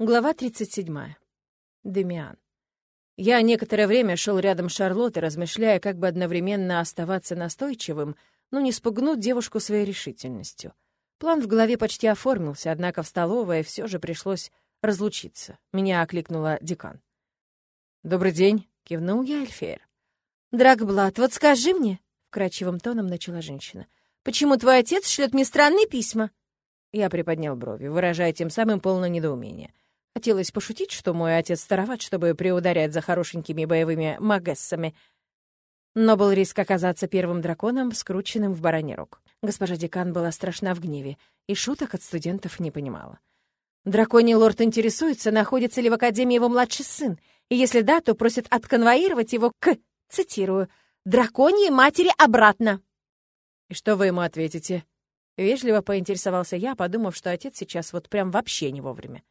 Глава 37. Демиан. Я некоторое время шел рядом с Шарлоттой, размышляя, как бы одновременно оставаться настойчивым, но не спугнуть девушку своей решительностью. План в голове почти оформился, однако в столовой все же пришлось разлучиться. Меня окликнула декан. «Добрый день», — кивнул я Эльфеер. «Драгблат, вот скажи мне», — вкрадчивым тоном начала женщина, «почему твой отец шлет мне странные письма?» Я приподнял брови, выражая тем самым полное недоумение — Хотелось пошутить, что мой отец староват, чтобы приударять за хорошенькими боевыми магессами, но был риск оказаться первым драконом, скрученным в бараний рог. Госпожа декан была страшна в гневе, и шуток от студентов не понимала. Драконий лорд интересуется, находится ли в Академии его младший сын, и если да, то просит отконвоировать его к, цитирую, «драконьей матери обратно». «И что вы ему ответите?» Вежливо поинтересовался я, подумав, что отец сейчас вот прям вообще не вовремя.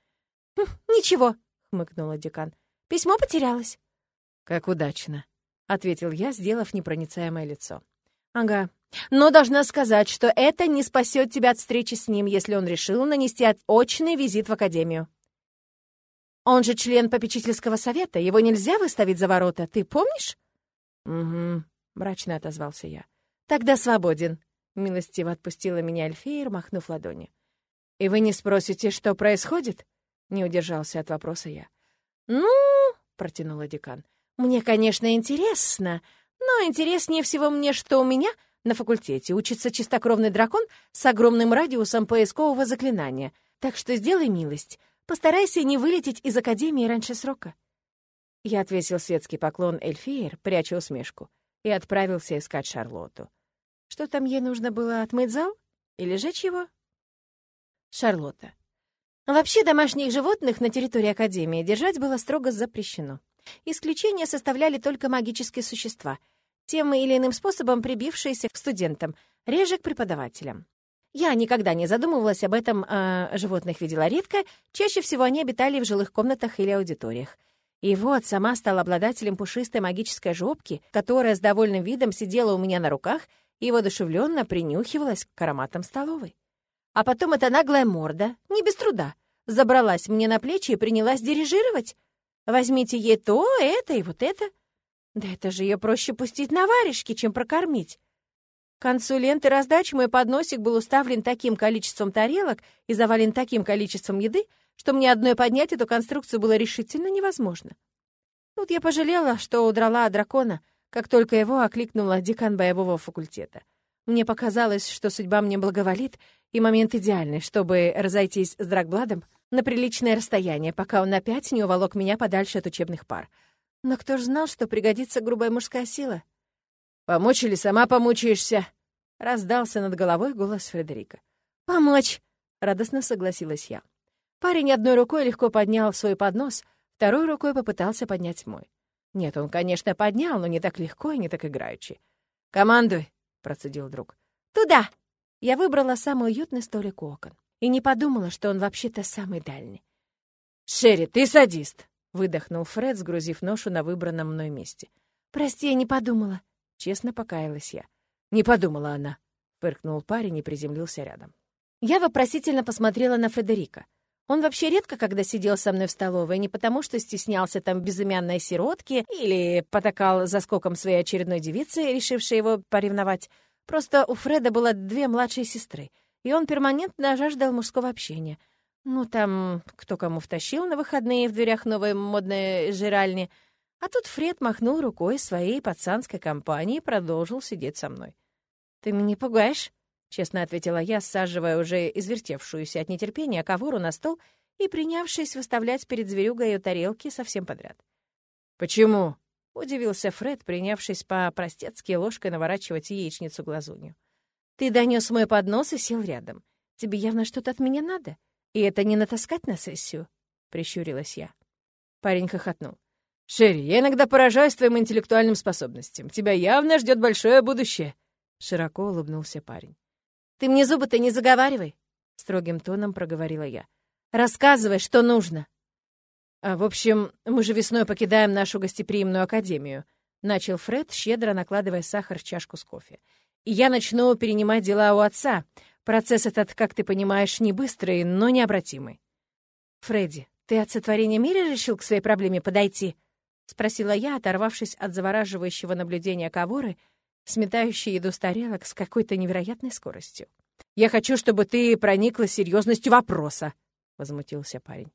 «Ничего», — хмыкнула декан. «Письмо потерялось». «Как удачно», — ответил я, сделав непроницаемое лицо. «Ага. Но должна сказать, что это не спасет тебя от встречи с ним, если он решил нанести очный визит в Академию. Он же член попечительского совета, его нельзя выставить за ворота, ты помнишь?» «Угу», — мрачно отозвался я. «Тогда свободен», — милостиво отпустила меня Эльфеер, махнув ладони. «И вы не спросите, что происходит?» Не удержался от вопроса я. «Ну...» — протянула декан. «Мне, конечно, интересно, но интереснее всего мне, что у меня на факультете учится чистокровный дракон с огромным радиусом поискового заклинания. Так что сделай милость, постарайся не вылететь из Академии раньше срока». Я отвесил светский поклон Эльфиер, пряча усмешку, и отправился искать Шарлотту. Что там ей нужно было, отмыть зал? Или жечь его? Шарлотта. Вообще домашних животных на территории Академии держать было строго запрещено. Исключения составляли только магические существа, тем или иным способом прибившиеся к студентам, реже к преподавателям. Я никогда не задумывалась об этом, а животных видела редко, чаще всего они обитали в жилых комнатах или аудиториях. И вот сама стала обладателем пушистой магической жопки, которая с довольным видом сидела у меня на руках и воодушевленно принюхивалась к ароматам столовой. А потом эта наглая морда, не без труда, забралась мне на плечи и принялась дирижировать. Возьмите ей то, это и вот это. Да это же ее проще пустить на варежки, чем прокормить. К концу ленты раздачи мой подносик был уставлен таким количеством тарелок и завален таким количеством еды, что мне одной поднять эту конструкцию было решительно невозможно. Тут я пожалела, что удрала от дракона, как только его окликнула декан боевого факультета. Мне показалось, что судьба мне благоволит, и момент идеальный, чтобы разойтись с Драгбладом на приличное расстояние, пока он опять не уволок меня подальше от учебных пар. Но кто ж знал, что пригодится грубая мужская сила? «Помочь или сама помучаешься?» — раздался над головой голос Фредерика. «Помочь!» — радостно согласилась я. Парень одной рукой легко поднял свой поднос, второй рукой попытался поднять мой. Нет, он, конечно, поднял, но не так легко и не так играючи. «Командуй!» процедил друг. «Туда!» Я выбрала самый уютный столик у окон и не подумала, что он вообще-то самый дальний. «Шерри, ты садист!» — выдохнул Фред, сгрузив ношу на выбранном мной месте. «Прости, я не подумала», — честно покаялась я. «Не подумала она», — фыркнул парень и приземлился рядом. Я вопросительно посмотрела на Фредерика. Он вообще редко когда сидел со мной в столовой, не потому что стеснялся там безымянной сиротки или потакал заскоком своей очередной девицы, решившей его поревновать. Просто у Фреда было две младшие сестры, и он перманентно жаждал мужского общения. Ну, там, кто кому втащил на выходные в дверях новой модной жиральни. А тут Фред махнул рукой своей пацанской компании и продолжил сидеть со мной. «Ты меня пугаешь?» честно ответила я, саживая уже извертевшуюся от нетерпения ковуру на стол и принявшись выставлять перед зверюгой ее тарелки совсем подряд. «Почему?» — удивился Фред, принявшись по-простецки ложкой наворачивать яичницу глазунью. «Ты донес мой поднос и сел рядом. Тебе явно что-то от меня надо. И это не натаскать на сессию?» — прищурилась я. Парень хохотнул. «Шерри, я иногда поражаюсь твоим интеллектуальным способностям. Тебя явно ждет большое будущее!» Широко улыбнулся парень. «Ты мне зубы-то не заговаривай», — строгим тоном проговорила я. «Рассказывай, что нужно». А, «В общем, мы же весной покидаем нашу гостеприимную академию», — начал Фред, щедро накладывая сахар в чашку с кофе. «И я начну перенимать дела у отца. Процесс этот, как ты понимаешь, не быстрый, но необратимый». «Фредди, ты от сотворения мира решил к своей проблеме подойти?» — спросила я, оторвавшись от завораживающего наблюдения Каворы, сметающей еду с тарелок с какой-то невероятной скоростью. «Я хочу, чтобы ты проникла серьезностью вопроса», — возмутился парень.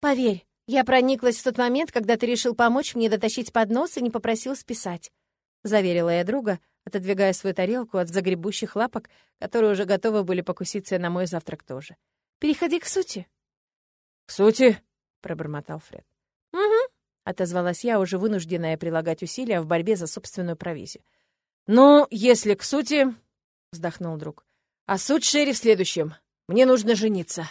«Поверь, я прониклась в тот момент, когда ты решил помочь мне дотащить поднос и не попросил списать», — заверила я друга, отодвигая свою тарелку от загребущих лапок, которые уже готовы были покуситься на мой завтрак тоже. «Переходи к сути». «К сути?» — пробормотал Фред. «Угу», — отозвалась я, уже вынужденная прилагать усилия в борьбе за собственную провизию. «Ну, если к сути...» — вздохнул друг. «А суть Шерри в следующем. Мне нужно жениться».